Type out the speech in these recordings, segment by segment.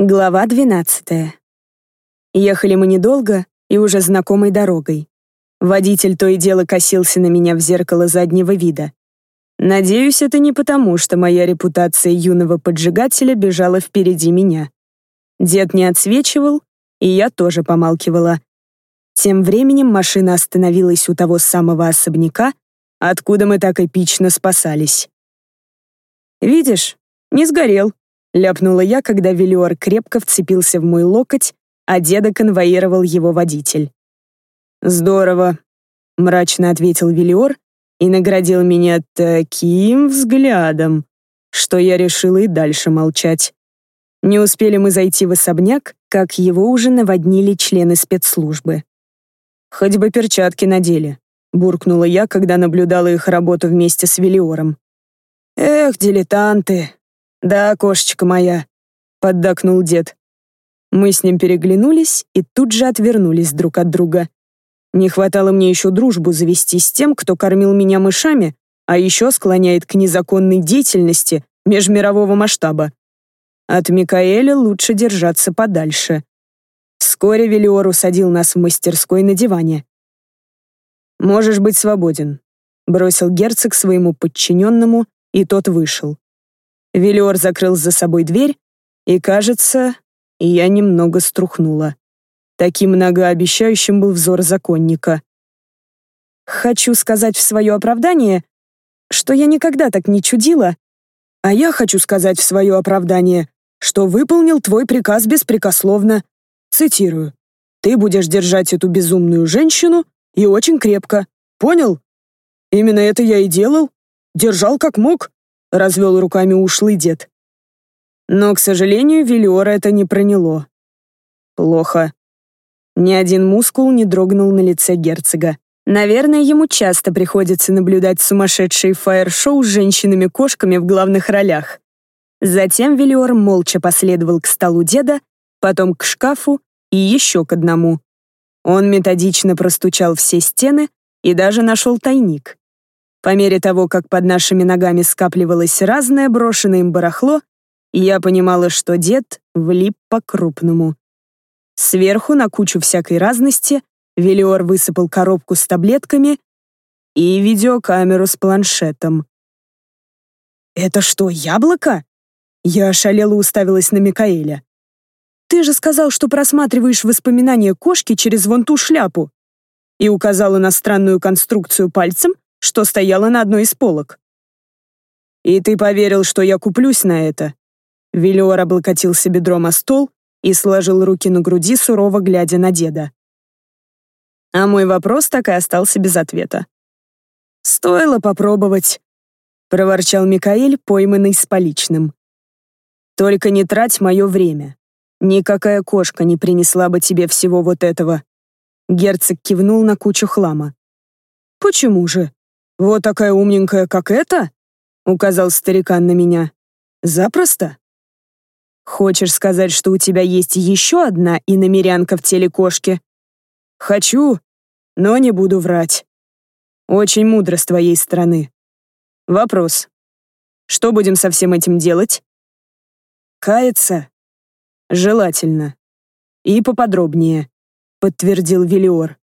Глава 12. Ехали мы недолго и уже знакомой дорогой. Водитель то и дело косился на меня в зеркало заднего вида. Надеюсь, это не потому, что моя репутация юного поджигателя бежала впереди меня. Дед не отсвечивал, и я тоже помалкивала. Тем временем машина остановилась у того самого особняка, откуда мы так эпично спасались. «Видишь, не сгорел», — ляпнула я, когда Велиор крепко вцепился в мой локоть, а деда конвоировал его водитель. «Здорово», — мрачно ответил Велиор и наградил меня таким взглядом, что я решила и дальше молчать. Не успели мы зайти в особняк, как его уже наводнили члены спецслужбы. «Хоть бы перчатки надели», — буркнула я, когда наблюдала их работу вместе с Велиором. «Эх, дилетанты!» «Да, кошечка моя», — поддакнул дед. Мы с ним переглянулись и тут же отвернулись друг от друга. Не хватало мне еще дружбу завести с тем, кто кормил меня мышами, а еще склоняет к незаконной деятельности межмирового масштаба. От Микаэля лучше держаться подальше. Вскоре Велиор усадил нас в мастерской на диване. «Можешь быть свободен», — бросил герцог своему подчиненному, и тот вышел. Велиор закрыл за собой дверь, и, кажется, я немного струхнула. Таким многообещающим был взор законника. Хочу сказать в свое оправдание, что я никогда так не чудила, а я хочу сказать в свое оправдание, что выполнил твой приказ беспрекословно. Цитирую. «Ты будешь держать эту безумную женщину и очень крепко. Понял? Именно это я и делал. Держал как мог развел руками ушлый дед. Но, к сожалению, Велиора это не проняло. Плохо. Ни один мускул не дрогнул на лице герцога. Наверное, ему часто приходится наблюдать сумасшедшие фаер-шоу с женщинами-кошками в главных ролях. Затем Велиор молча последовал к столу деда, потом к шкафу и еще к одному. Он методично простучал все стены и даже нашел тайник. По мере того, как под нашими ногами скапливалось разное брошенное им барахло, я понимала, что дед влип по-крупному. Сверху на кучу всякой разности Велиор высыпал коробку с таблетками и видеокамеру с планшетом. «Это что, яблоко?» Я ошалела уставилась на Микаэля. «Ты же сказал, что просматриваешь воспоминания кошки через вон ту шляпу!» И указала на странную конструкцию пальцем, что стояла на одной из полок. «И ты поверил, что я куплюсь на это?» Велиор облокотился бедром о стол и сложил руки на груди, сурово глядя на деда. А мой вопрос так и остался без ответа. «Стоило попробовать», — проворчал Микаэль, пойманный с поличным. «Только не трать мое время. Никакая кошка не принесла бы тебе всего вот этого». Герцог кивнул на кучу хлама. «Почему же?» «Вот такая умненькая, как эта?» — указал старикан на меня. «Запросто?» «Хочешь сказать, что у тебя есть еще одна иномерянка в теле кошки?» «Хочу, но не буду врать. Очень мудро с твоей стороны. Вопрос. Что будем со всем этим делать?» «Каяться?» «Желательно. И поподробнее», — подтвердил Велиор.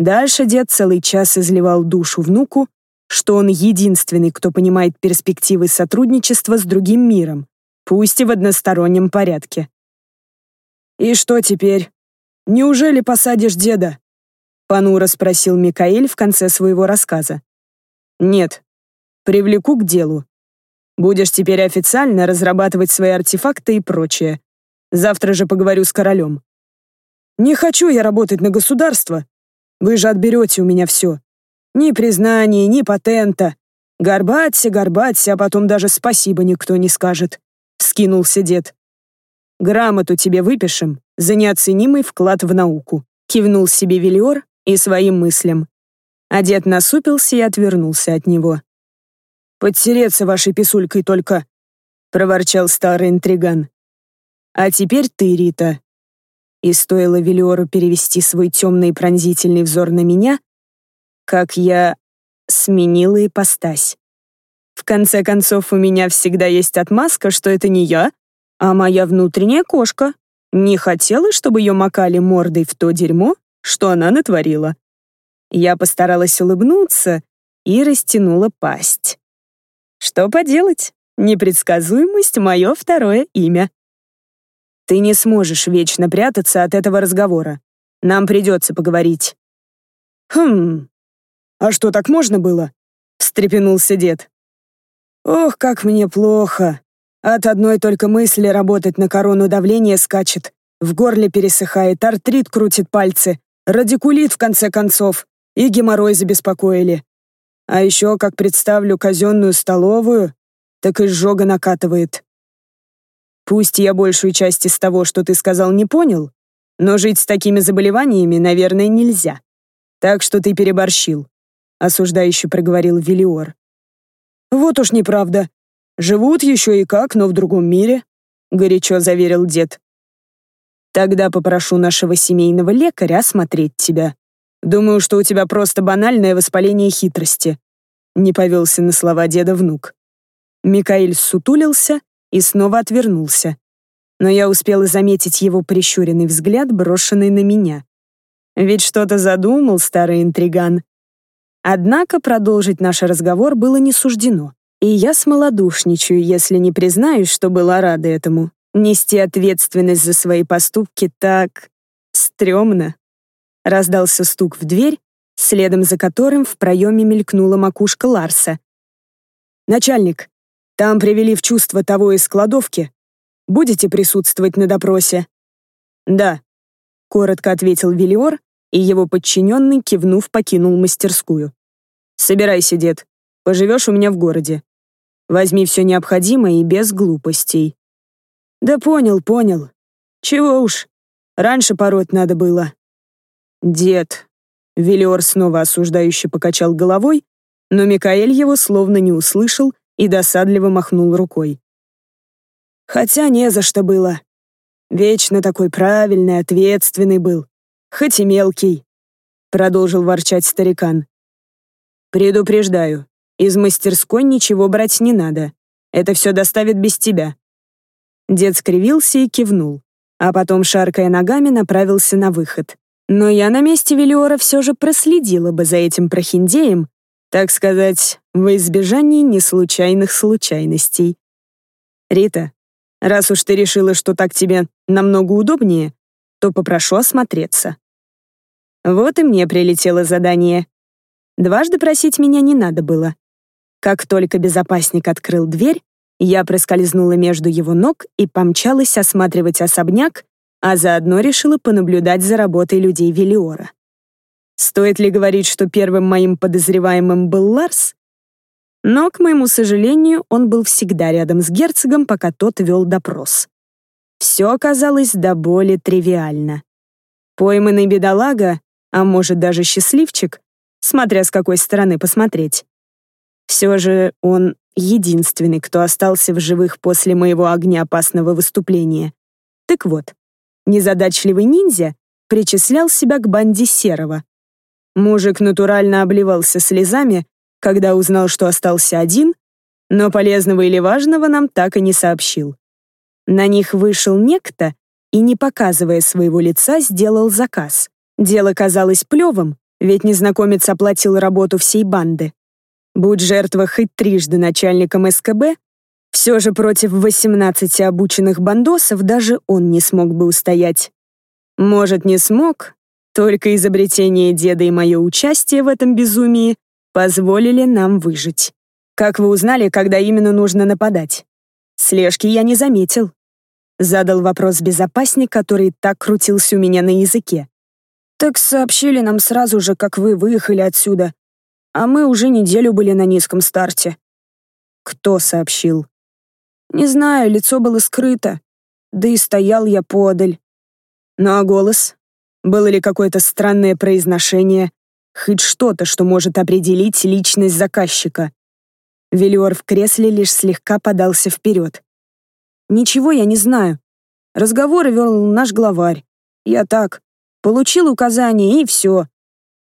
Дальше дед целый час изливал душу внуку, что он единственный, кто понимает перспективы сотрудничества с другим миром, пусть и в одностороннем порядке. «И что теперь? Неужели посадишь деда?» — понуро спросил Микаэль в конце своего рассказа. «Нет. Привлеку к делу. Будешь теперь официально разрабатывать свои артефакты и прочее. Завтра же поговорю с королем». «Не хочу я работать на государство», вы же отберете у меня все. Ни признания, ни патента. Горбаться, горбаться, а потом даже спасибо никто не скажет. Скинулся дед. Грамоту тебе выпишем за неоценимый вклад в науку. Кивнул себе Велиор и своим мыслям. А дед насупился и отвернулся от него. «Подтереться вашей писулькой только», — проворчал старый интриган. «А теперь ты, Рита, и стоило Велиору перевести свой темный пронзительный взор на меня, как я сменила ипостась. В конце концов, у меня всегда есть отмазка, что это не я, А моя внутренняя кошка не хотела, чтобы ее макали мордой в то дерьмо, что она натворила. Я постаралась улыбнуться и растянула пасть. Что поделать? Непредсказуемость — мое второе имя. Ты не сможешь вечно прятаться от этого разговора. Нам придется поговорить. Хм, а что, так можно было? Встрепенулся дед. Ох, как мне плохо. От одной только мысли работать на корону давление скачет. В горле пересыхает, артрит крутит пальцы, радикулит в конце концов, и геморрой забеспокоили. А еще, как представлю казенную столовую, так изжога накатывает. Пусть я большую часть из того, что ты сказал, не понял, но жить с такими заболеваниями, наверное, нельзя. Так что ты переборщил», — осуждающе проговорил Велиор. «Вот уж неправда. Живут еще и как, но в другом мире», — горячо заверил дед. «Тогда попрошу нашего семейного лекаря осмотреть тебя. Думаю, что у тебя просто банальное воспаление хитрости», — не повелся на слова деда внук. Микаэль сутулился и снова отвернулся. Но я успела заметить его прищуренный взгляд, брошенный на меня. Ведь что-то задумал старый интриган. Однако продолжить наш разговор было не суждено. И я смолодушничаю, если не признаюсь, что была рада этому. Нести ответственность за свои поступки так... стрёмно. Раздался стук в дверь, следом за которым в проеме мелькнула макушка Ларса. «Начальник, там привели в чувство того из кладовки. Будете присутствовать на допросе?» «Да», — коротко ответил Велиор, и его подчиненный, кивнув, покинул мастерскую. «Собирайся, дед. Поживешь у меня в городе. Возьми все необходимое и без глупостей». «Да понял, понял. Чего уж. Раньше пороть надо было». «Дед». Велиор снова осуждающе покачал головой, но Микаэль его словно не услышал и досадливо махнул рукой. Хотя не за что было. Вечно такой правильный, ответственный был, хоть и мелкий, продолжил ворчать старикан. Предупреждаю, из мастерской ничего брать не надо. Это все доставит без тебя. Дед скривился и кивнул, а потом, шаркая ногами, направился на выход. Но я на месте Велиора все же проследила бы за этим прохиндеем так сказать, во избежание неслучайных случайностей. Рита, раз уж ты решила, что так тебе намного удобнее, то попрошу осмотреться. Вот и мне прилетело задание. Дважды просить меня не надо было. Как только безопасник открыл дверь, я проскользнула между его ног и помчалась осматривать особняк, а заодно решила понаблюдать за работой людей Велиора. Стоит ли говорить, что первым моим подозреваемым был Ларс? Но, к моему сожалению, он был всегда рядом с герцогом, пока тот вел допрос. Все оказалось до боли тривиально. Пойманный бедолага, а может даже счастливчик, смотря с какой стороны посмотреть. Все же он единственный, кто остался в живых после моего огнеопасного выступления. Так вот, незадачливый ниндзя причислял себя к банде Серого, Мужик натурально обливался слезами, когда узнал, что остался один, но полезного или важного нам так и не сообщил. На них вышел некто и, не показывая своего лица, сделал заказ. Дело казалось плевым, ведь незнакомец оплатил работу всей банды. Будь жертва хоть трижды начальником СКБ, все же против 18 обученных бандосов даже он не смог бы устоять. Может, не смог, только изобретение деда и мое участие в этом безумии позволили нам выжить. Как вы узнали, когда именно нужно нападать? Слежки я не заметил. Задал вопрос безопасник, который так крутился у меня на языке. Так сообщили нам сразу же, как вы выехали отсюда. А мы уже неделю были на низком старте. Кто сообщил? Не знаю, лицо было скрыто. Да и стоял я подаль. Ну а голос? Было ли какое-то странное произношение, хоть что-то, что может определить личность заказчика? Велиор в кресле лишь слегка подался вперед. «Ничего я не знаю. Разговоры вел наш главарь. Я так, получил указание и все.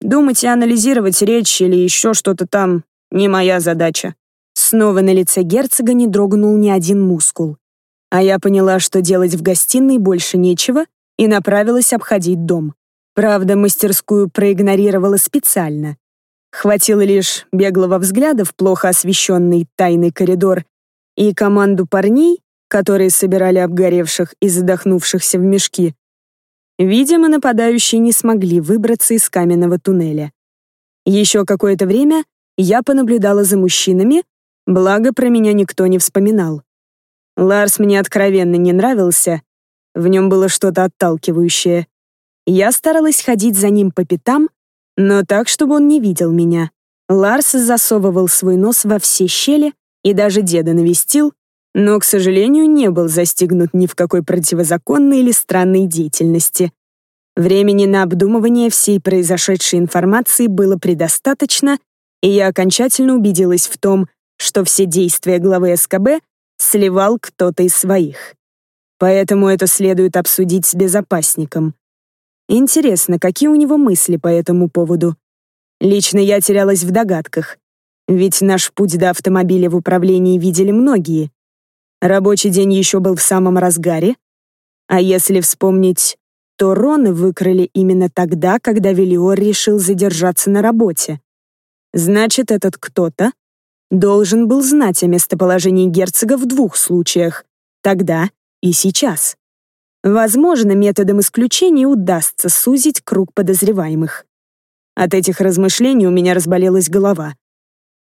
Думать и анализировать речь или еще что-то там — не моя задача». Снова на лице герцога не дрогнул ни один мускул. А я поняла, что делать в гостиной больше нечего, и направилась обходить дом. Правда, мастерскую проигнорировала специально. Хватило лишь беглого взгляда в плохо освещенный тайный коридор и команду парней, которые собирали обгоревших и задохнувшихся в мешки. Видимо, нападающие не смогли выбраться из каменного туннеля. Еще какое-то время я понаблюдала за мужчинами, благо про меня никто не вспоминал. Ларс мне откровенно не нравился, в нем было что-то отталкивающее. Я старалась ходить за ним по пятам, но так, чтобы он не видел меня. Ларс засовывал свой нос во все щели и даже деда навестил, но, к сожалению, не был застигнут ни в какой противозаконной или странной деятельности. Времени на обдумывание всей произошедшей информации было предостаточно, и я окончательно убедилась в том, что все действия главы СКБ сливал кто-то из своих. Поэтому это следует обсудить с безопасником. Интересно, какие у него мысли по этому поводу? Лично я терялась в догадках, ведь наш путь до автомобиля в управлении видели многие. Рабочий день еще был в самом разгаре, а если вспомнить, то Роны выкрали именно тогда, когда Велиор решил задержаться на работе. Значит, этот кто-то должен был знать о местоположении герцога в двух случаях — тогда и сейчас. Возможно, методом исключения удастся сузить круг подозреваемых. От этих размышлений у меня разболелась голова.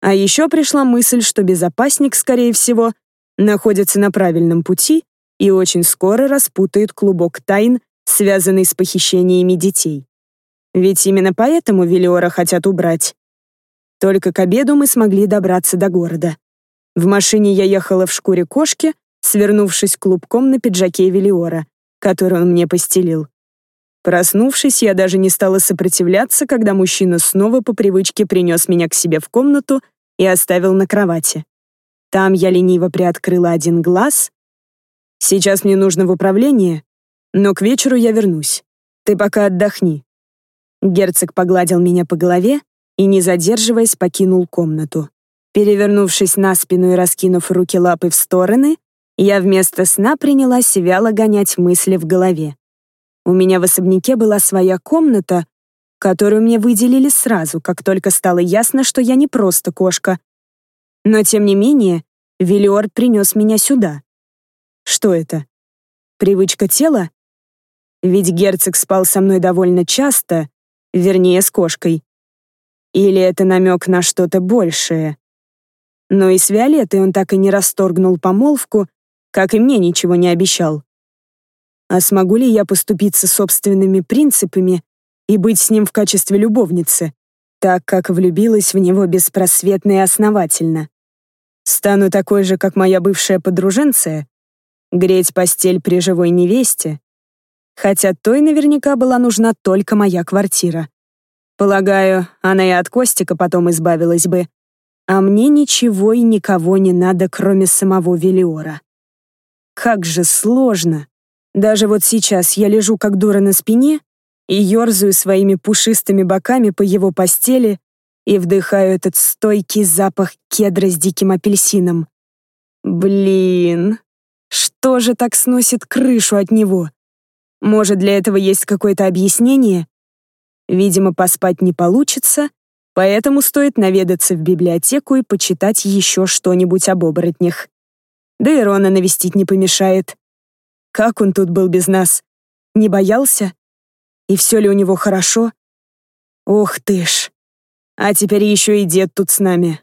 А еще пришла мысль, что безопасник, скорее всего, находится на правильном пути и очень скоро распутает клубок тайн, связанный с похищениями детей. Ведь именно поэтому Велиора хотят убрать. Только к обеду мы смогли добраться до города. В машине я ехала в шкуре кошки, свернувшись клубком на пиджаке Велиора, который он мне постелил. Проснувшись, я даже не стала сопротивляться, когда мужчина снова по привычке принес меня к себе в комнату и оставил на кровати. Там я лениво приоткрыла один глаз. «Сейчас мне нужно в управление, но к вечеру я вернусь. Ты пока отдохни». Герцог погладил меня по голове и, не задерживаясь, покинул комнату. Перевернувшись на спину и раскинув руки-лапы в стороны, я вместо сна принялась вяло гонять мысли в голове. У меня в особняке была своя комната, которую мне выделили сразу, как только стало ясно, что я не просто кошка. Но, тем не менее, Велиор принес меня сюда. Что это? Привычка тела? Ведь герцог спал со мной довольно часто, вернее, с кошкой. Или это намек на что-то большее? Но и с Виолеттой он так и не расторгнул помолвку, как и мне ничего не обещал. А смогу ли я поступиться собственными принципами и быть с ним в качестве любовницы, так как влюбилась в него беспросветно и основательно? Стану такой же, как моя бывшая подруженция? Греть постель при живой невесте? Хотя той наверняка была нужна только моя квартира. Полагаю, она и от Костика потом избавилась бы. А мне ничего и никого не надо, кроме самого Велиора. Как же сложно. Даже вот сейчас я лежу как дура на спине и ерзаю своими пушистыми боками по его постели и вдыхаю этот стойкий запах кедра с диким апельсином. Блин, что же так сносит крышу от него? Может, для этого есть какое-то объяснение? Видимо, поспать не получится, поэтому стоит наведаться в библиотеку и почитать еще что-нибудь об оборотнях. Да и Рона навестить не помешает. Как он тут был без нас? Не боялся? И все ли у него хорошо? Ох ты ж. А теперь еще и дед тут с нами.